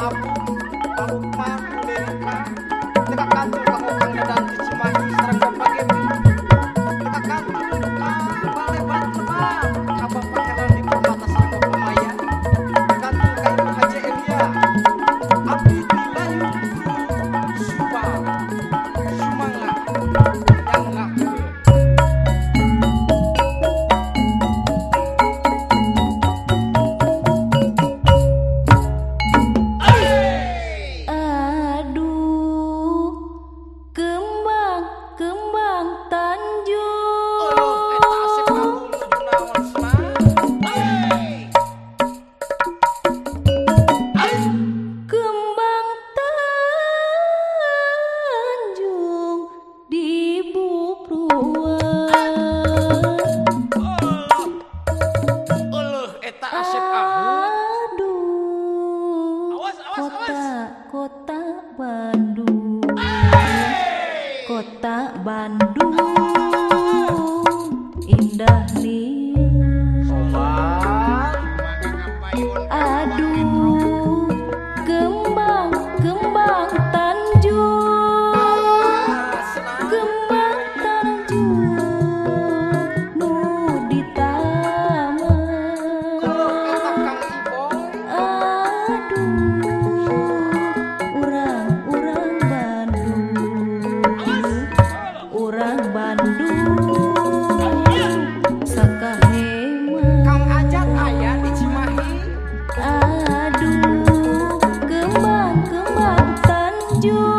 up. orang-urang Bandu orang Bandungskae wengkanghan aya dimahi Aduhuh kemanmaksan ju